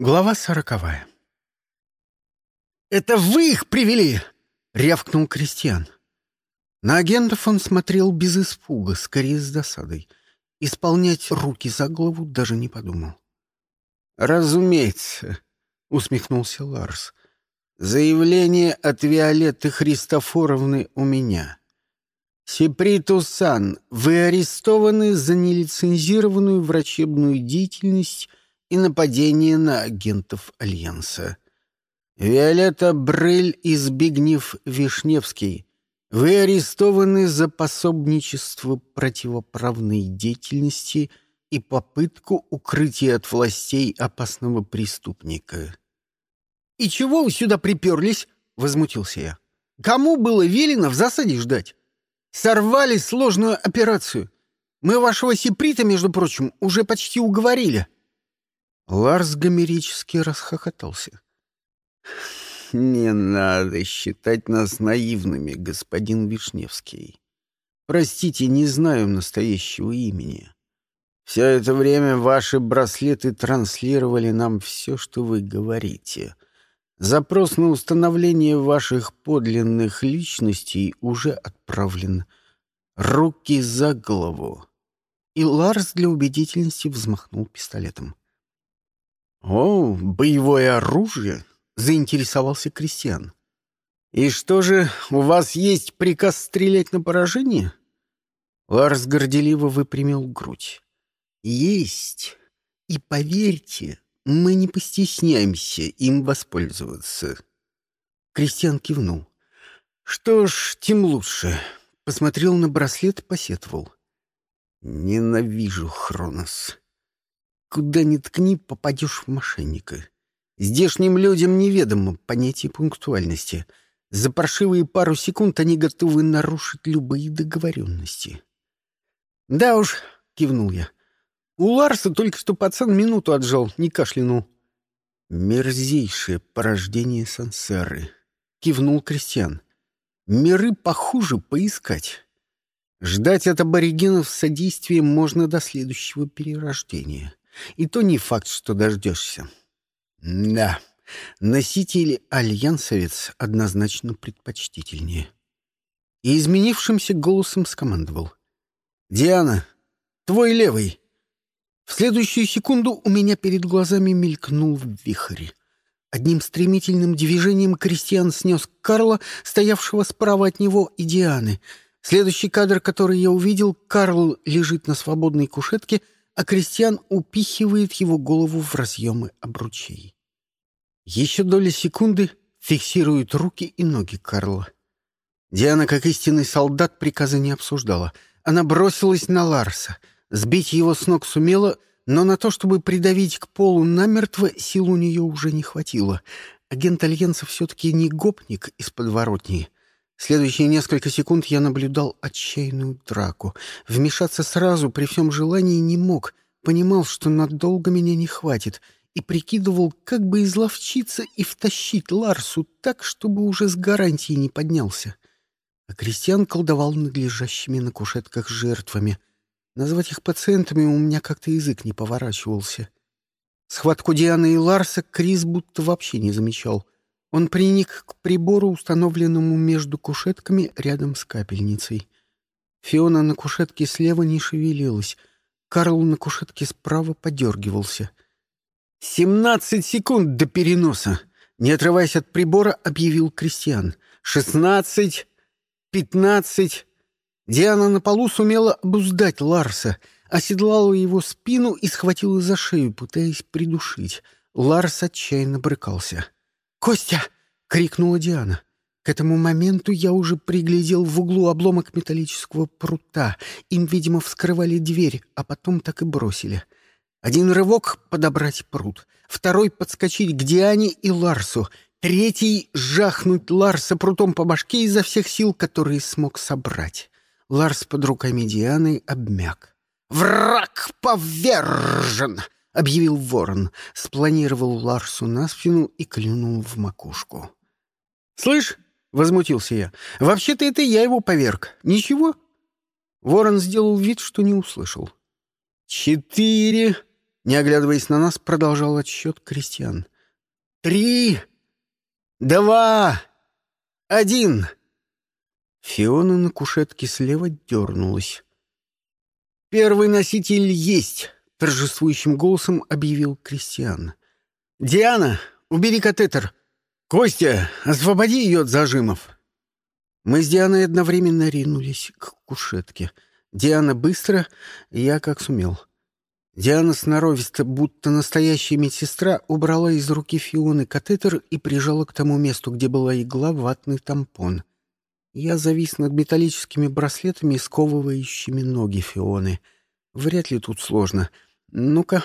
Глава сороковая. «Это вы их привели!» — рявкнул Кристиан. На агентов он смотрел без испуга, скорее с досадой. Исполнять руки за голову даже не подумал. «Разумеется», — усмехнулся Ларс. «Заявление от Виолетты Христофоровны у меня. Сеприту-сан, вы арестованы за нелицензированную врачебную деятельность и нападение на агентов Альянса. Виолетта Брыль и Вишневский, вы арестованы за пособничество противоправной деятельности и попытку укрытия от властей опасного преступника. «И чего вы сюда приперлись?» — возмутился я. «Кому было велено в засаде ждать? Сорвали сложную операцию. Мы вашего Сиприта, между прочим, уже почти уговорили». Ларс гомерически расхохотался. «Не надо считать нас наивными, господин Вишневский. Простите, не знаю настоящего имени. Все это время ваши браслеты транслировали нам все, что вы говорите. Запрос на установление ваших подлинных личностей уже отправлен. Руки за голову». И Ларс для убедительности взмахнул пистолетом. «О, боевое оружие!» — заинтересовался Кристиан. «И что же, у вас есть приказ стрелять на поражение?» Ларс горделиво выпрямил грудь. «Есть. И поверьте, мы не постесняемся им воспользоваться». Кристиан кивнул. «Что ж, тем лучше». Посмотрел на браслет, посетовал. «Ненавижу Хронос. Куда ни ткни, попадешь в мошенника. Здешним людям неведомо понятие пунктуальности. За паршивые пару секунд они готовы нарушить любые договоренности. «Да уж», — кивнул я. «У Ларса только что пацан минуту отжал, не кашлянул». «Мерзейшее порождение сансары», — кивнул Кристиан. «Миры похуже поискать. Ждать от аборигенов содействия можно до следующего перерождения». И то не факт, что дождешься. Да, носитель альянсовец однозначно предпочтительнее. И изменившимся голосом скомандовал. «Диана, твой левый!» В следующую секунду у меня перед глазами мелькнул вихрь. Одним стремительным движением Кристиан снес Карла, стоявшего справа от него, и Дианы. Следующий кадр, который я увидел, Карл лежит на свободной кушетке — а Кристиан упихивает его голову в разъемы обручей. Еще доля секунды фиксирует руки и ноги Карла. Диана, как истинный солдат, приказа не обсуждала. Она бросилась на Ларса. Сбить его с ног сумела, но на то, чтобы придавить к полу намертво, сил у нее уже не хватило. Агент Альянса все-таки не гопник из подворотни — Следующие несколько секунд я наблюдал отчаянную драку. Вмешаться сразу при всем желании не мог. Понимал, что надолго меня не хватит. И прикидывал, как бы изловчиться и втащить Ларсу так, чтобы уже с гарантией не поднялся. А Кристиан колдовал над лежащими на кушетках жертвами. Назвать их пациентами у меня как-то язык не поворачивался. Схватку Дианы и Ларса Крис будто вообще не замечал. Он приник к прибору, установленному между кушетками рядом с капельницей. Фиона на кушетке слева не шевелилась. Карл на кушетке справа подергивался. «Семнадцать секунд до переноса!» Не отрываясь от прибора, объявил Кристиан. «Шестнадцать! Пятнадцать!» Диана на полу сумела обуздать Ларса, оседлала его спину и схватила за шею, пытаясь придушить. Ларс отчаянно брыкался. «Костя!» — крикнула Диана. К этому моменту я уже приглядел в углу обломок металлического прута. Им, видимо, вскрывали дверь, а потом так и бросили. Один рывок — подобрать прут, второй — подскочить к Диане и Ларсу, третий — жахнуть Ларса прутом по башке изо всех сил, которые смог собрать. Ларс под руками Дианы обмяк. «Враг повержен!» — объявил ворон, спланировал Ларсу на спину и клюнул в макушку. «Слышь!» — возмутился я. «Вообще-то это я его поверг. Ничего?» Ворон сделал вид, что не услышал. «Четыре, Не оглядываясь на нас, продолжал отсчет крестьян. «Три! Два! Один!» Фиона на кушетке слева дернулась. «Первый носитель есть!» — торжествующим голосом объявил Кристиан. «Диана, убери катетер! Костя, освободи ее от зажимов!» Мы с Дианой одновременно ринулись к кушетке. Диана быстро, я как сумел. Диана сноровисто, будто настоящая медсестра, убрала из руки Фионы катетер и прижала к тому месту, где была игла, ватный тампон. Я завис над металлическими браслетами, сковывающими ноги Фионы. Вряд ли тут сложно. Ну-ка.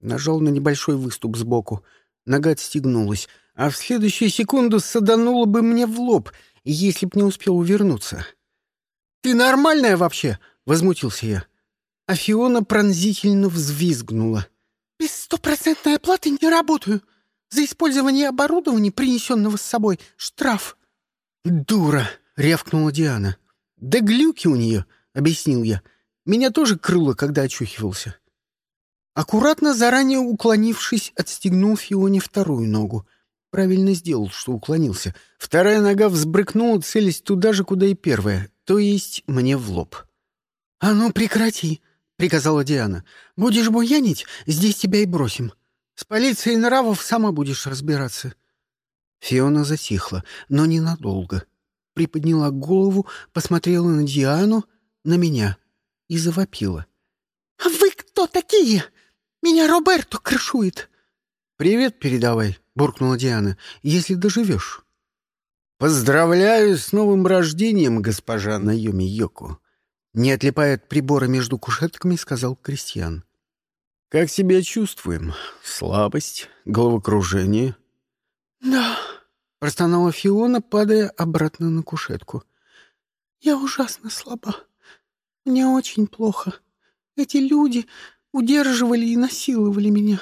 Нажал на небольшой выступ сбоку. Нога отстегнулась, а в следующую секунду саданула бы мне в лоб, если б не успел увернуться. «Ты нормальная вообще?» — возмутился я. А Фиона пронзительно взвизгнула. «Без стопроцентной оплаты не работаю. За использование оборудования, принесенного с собой, штраф». «Дура!» — рявкнула Диана. «Да глюки у нее!» — объяснил я. «Меня тоже крыло, когда очухивался». Аккуратно, заранее уклонившись, отстегнул Фионе вторую ногу. Правильно сделал, что уклонился. Вторая нога взбрыкнула, целясь туда же, куда и первая, то есть мне в лоб. «А ну, прекрати!» — приказала Диана. «Будешь буянить, здесь тебя и бросим. С полицией нравов сама будешь разбираться». Фиона затихла, но ненадолго. Приподняла голову, посмотрела на Диану, на меня и завопила. «А вы кто такие? Меня Роберто крышует!» «Привет передавай», — буркнула Диана, — «если доживешь». «Поздравляю с новым рождением, госпожа Найоми Йоку», не отлипая от прибора между кушетками, сказал Кристиан. «Как себя чувствуем? Слабость? Головокружение?» «Да», — простонала Фиона, падая обратно на кушетку. «Я ужасно слаба. Мне очень плохо. Эти люди удерживали и насиловали меня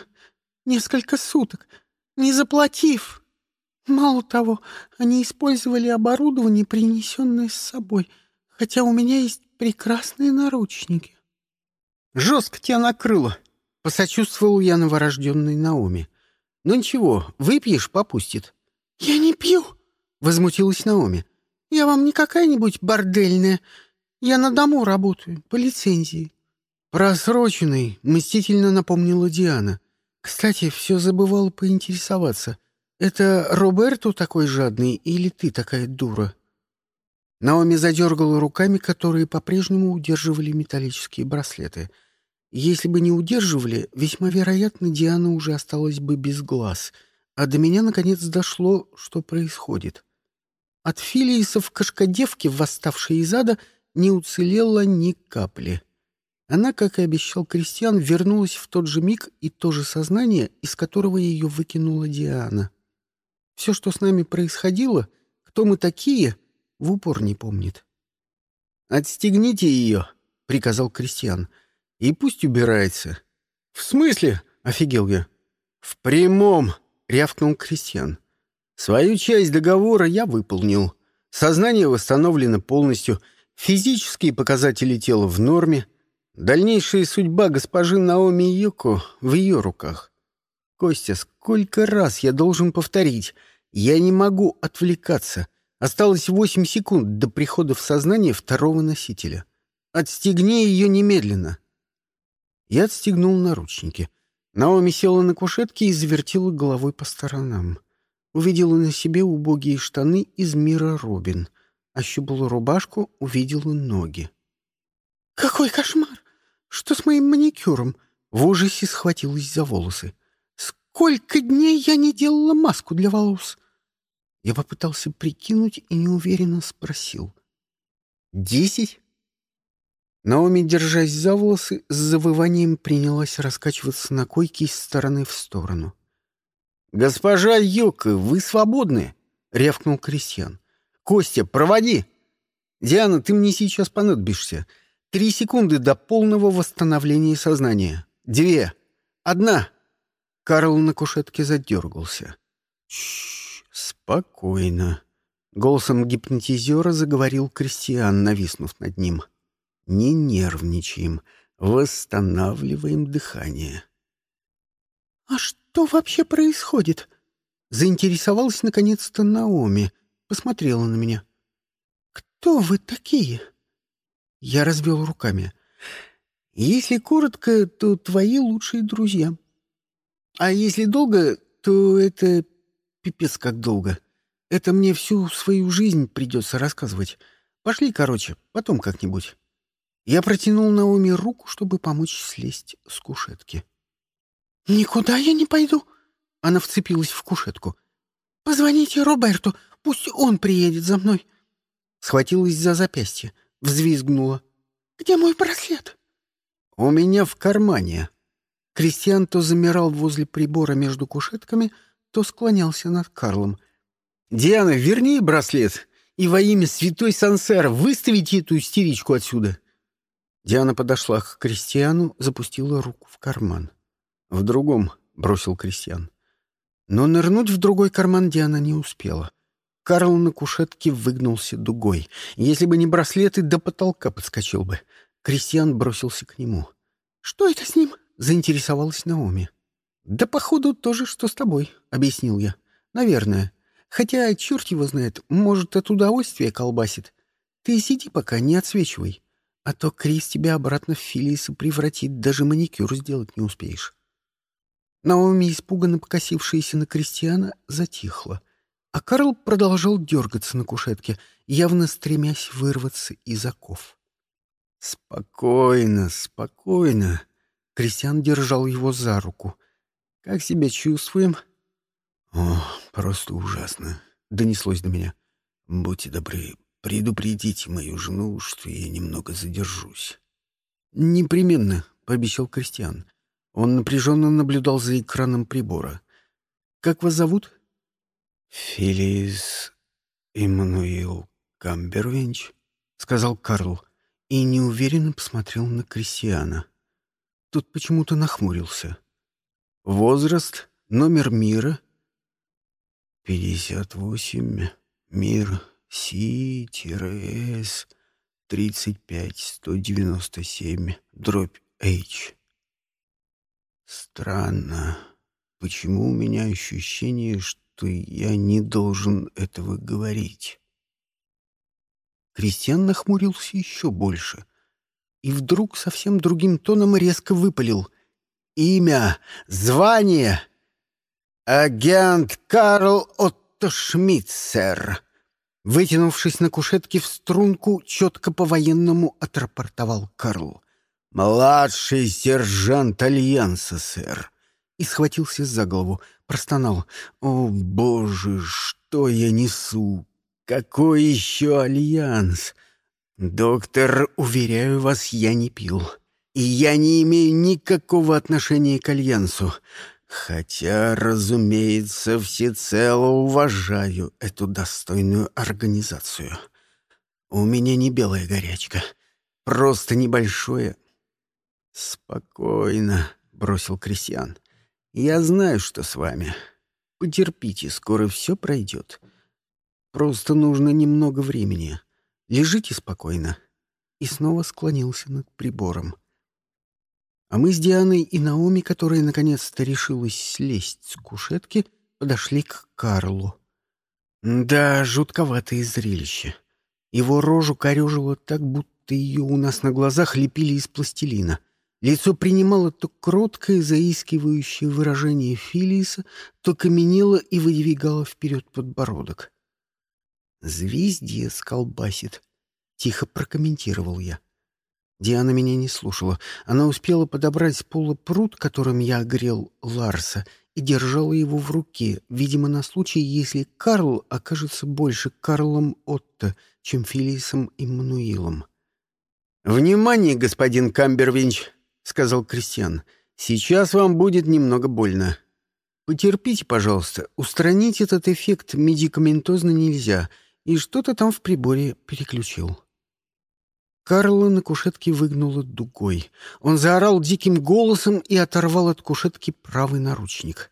несколько суток, не заплатив. Мало того, они использовали оборудование, принесенное с собой, хотя у меня есть прекрасные наручники. Жестко тебя накрыло, посочувствовал я новорожденной Наоми. Ну ничего, выпьешь, попустит. Я не пью, возмутилась Наоми. Я вам не какая-нибудь бордельная. Я на дому работаю, по лицензии. Просроченный, мстительно напомнила Диана. Кстати, все забывала поинтересоваться. Это Роберто такой жадный или ты такая дура? Наоми задергала руками, которые по-прежнему удерживали металлические браслеты. Если бы не удерживали, весьма вероятно, Диана уже осталась бы без глаз. А до меня, наконец, дошло, что происходит. От Филиисов кашкадевки, восставшей из ада, не уцелело ни капли. Она, как и обещал Кристиан, вернулась в тот же миг и то же сознание, из которого ее выкинула Диана. Все, что с нами происходило, кто мы такие — в упор не помнит. «Отстегните ее», — приказал Кристиан, — «и пусть убирается». «В смысле?» — офигел я. «В прямом», — рявкнул Кристиан. «Свою часть договора я выполнил. Сознание восстановлено полностью, физические показатели тела в норме. Дальнейшая судьба госпожи Наоми Йоко в ее руках. Костя, сколько раз я должен повторить? Я не могу отвлекаться. Осталось восемь секунд до прихода в сознание второго носителя. Отстегни ее немедленно. Я отстегнул наручники. Наоми села на кушетке и завертела головой по сторонам. Увидела на себе убогие штаны из мира Робин. Ощупала рубашку, увидела ноги. «Какой кошмар! Что с моим маникюром?» В ужасе схватилась за волосы. «Сколько дней я не делала маску для волос!» Я попытался прикинуть и неуверенно спросил. «Десять?» Наоми, держась за волосы, с завыванием принялась раскачиваться на койке из стороны в сторону. «Госпожа Йока, вы свободны!» — рявкнул Крестьян. «Костя, проводи!» «Диана, ты мне сейчас понадобишься. Три секунды до полного восстановления сознания. Две. Одна!» Карл на кушетке задергался. «Чш!» «Спокойно», — голосом гипнотизера заговорил Кристиан, нависнув над ним. «Не нервничаем, восстанавливаем дыхание». «А что вообще происходит?» Заинтересовалась наконец-то Наоми, посмотрела на меня. «Кто вы такие?» Я развел руками. «Если коротко, то твои лучшие друзья. А если долго, то это пипец как долго. Это мне всю свою жизнь придется рассказывать. Пошли, короче, потом как-нибудь». Я протянул Наоми руку, чтобы помочь слезть с кушетки. «Никуда я не пойду!» Она вцепилась в кушетку. «Позвоните Роберту, пусть он приедет за мной!» Схватилась за запястье, взвизгнула. «Где мой браслет?» «У меня в кармане». Кристиан то замирал возле прибора между кушетками, то склонялся над Карлом. «Диана, верни браслет, и во имя святой Сансера выставите эту истеричку отсюда!» Диана подошла к Кристиану, запустила руку в карман. «В другом», — бросил Кристиан. Но нырнуть в другой карман Диана не успела. Карл на кушетке выгнулся дугой. Если бы не браслеты, до потолка подскочил бы. Кристиан бросился к нему. «Что это с ним?» — заинтересовалась Наоми. «Да, походу, то же, что с тобой», — объяснил я. «Наверное. Хотя, черт его знает, может, от удовольствия колбасит. Ты сиди пока, не отсвечивай. А то Крис тебя обратно в Филиса превратит, даже маникюр сделать не успеешь». Наоми, испуганно покосившаяся на Кристиана, затихла, а Карл продолжал дергаться на кушетке, явно стремясь вырваться из оков. «Спокойно, спокойно!» Кристиан держал его за руку. «Как себя чувствуем?» «О, просто ужасно!» — донеслось до меня. «Будьте добры, предупредите мою жену, что я немного задержусь». «Непременно», — пообещал Кристиан. Он напряженно наблюдал за экраном прибора. «Как вас зовут?» «Фелис Эммануил Камбервенч», — сказал Карл, и неуверенно посмотрел на Кристиана. Тот почему-то нахмурился. «Возраст? Номер мира?» «Пятьдесят восемь. Мир Си-С. Тридцать пять. Сто девяносто семь. Дробь H». Странно. Почему у меня ощущение, что я не должен этого говорить? Кристиан нахмурился еще больше и вдруг совсем другим тоном резко выпалил. «Имя, звание, агент Карл Отто сэр». Вытянувшись на кушетке в струнку, четко по-военному отрапортовал Карл. «Младший сержант Альянса, сэр!» И схватился за голову, простонал. «О, боже, что я несу! Какой еще Альянс? Доктор, уверяю вас, я не пил. И я не имею никакого отношения к Альянсу. Хотя, разумеется, всецело уважаю эту достойную организацию. У меня не белая горячка, просто небольшое «Спокойно», — бросил Кристиан. «Я знаю, что с вами. Потерпите, скоро все пройдет. Просто нужно немного времени. Лежите спокойно». И снова склонился над прибором. А мы с Дианой и Наоми, которая наконец-то решилась слезть с кушетки, подошли к Карлу. Да, жутковатое зрелище. Его рожу корёжило так, будто ее у нас на глазах лепили из пластилина — Лицо принимало то кроткое, заискивающее выражение Филиса, то каменело и выдвигало вперед подбородок. «Звездец колбасит», — тихо прокомментировал я. Диана меня не слушала. Она успела подобрать с пола пруд, которым я огрел Ларса, и держала его в руке, видимо, на случай, если Карл окажется больше Карлом Отто, чем Филисом Иммануилом. «Внимание, господин Камбервинч!» — сказал Кристиан. «Сейчас вам будет немного больно. Потерпите, пожалуйста. Устранить этот эффект медикаментозно нельзя, и что-то там в приборе переключил». Карла на кушетке выгнула дугой. Он заорал диким голосом и оторвал от кушетки правый наручник.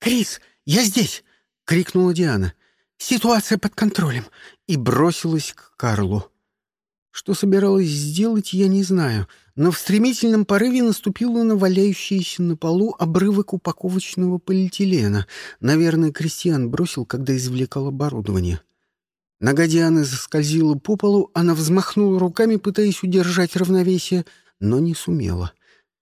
«Крис, я здесь!» — крикнула Диана. «Ситуация под контролем!» и бросилась к Карлу. Что собиралась сделать, я не знаю — но в стремительном порыве наступила на валяющийся на полу обрывок упаковочного полиэтилена. Наверное, Кристиан бросил, когда извлекал оборудование. Нога Дианы заскользила по полу, она взмахнула руками, пытаясь удержать равновесие, но не сумела.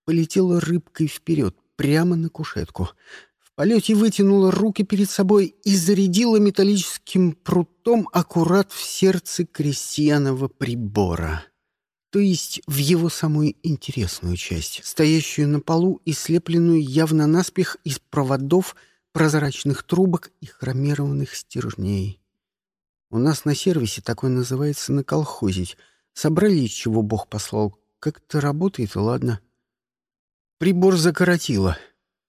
Полетела рыбкой вперед, прямо на кушетку. В полете вытянула руки перед собой и зарядила металлическим прутом аккурат в сердце крестьянова прибора то есть в его самую интересную часть, стоящую на полу и слепленную явно наспех из проводов, прозрачных трубок и хромированных стержней. У нас на сервисе такое называется наколхозить. Собрали, из чего Бог послал. Как-то работает, ладно. Прибор закоротило.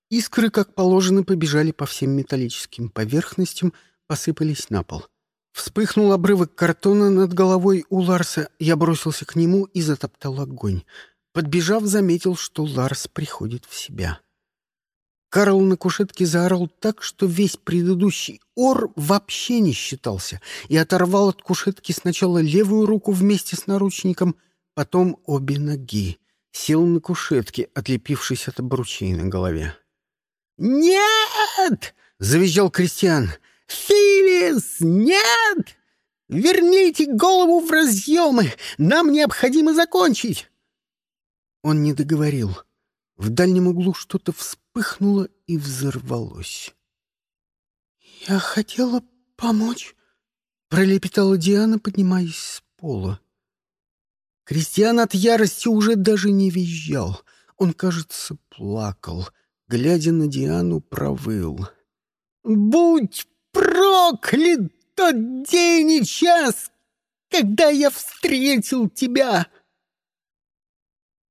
Искры, как положено, побежали по всем металлическим поверхностям, посыпались на пол. Вспыхнул обрывок картона над головой у Ларса. Я бросился к нему и затоптал огонь. Подбежав, заметил, что Ларс приходит в себя. Карл на кушетке заорал так, что весь предыдущий ор вообще не считался, и оторвал от кушетки сначала левую руку вместе с наручником, потом обе ноги. Сел на кушетке, отлепившись от обручей на голове. «Нет!» — завизжал Кристиан. «Филис, нет! Верните голову в разъемы! Нам необходимо закончить!» Он не договорил. В дальнем углу что-то вспыхнуло и взорвалось. «Я хотела помочь», — пролепетала Диана, поднимаясь с пола. Кристиан от ярости уже даже не визжал. Он, кажется, плакал. Глядя на Диану, провыл. «Будь проклят тот день и час, когда я встретил тебя!»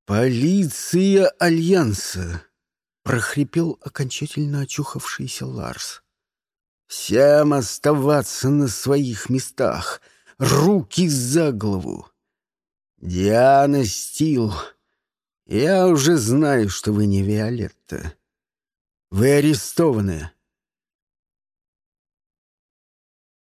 «Полиция Альянса!» — прохрипел окончательно очухавшийся Ларс. «Всем оставаться на своих местах, руки за голову! Диана Стил, я уже знаю, что вы не Виолетта. Вы арестованы.